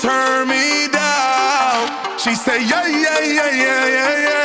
turn me down. She say, yeah, yeah, yeah, yeah, yeah, yeah.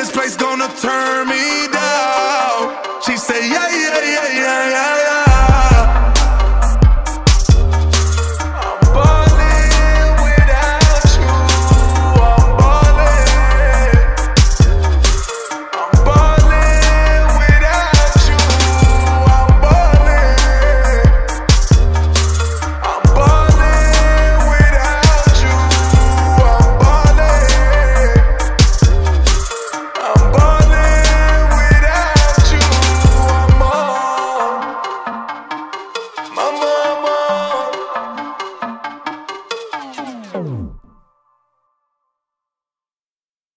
this place gonna turn me down.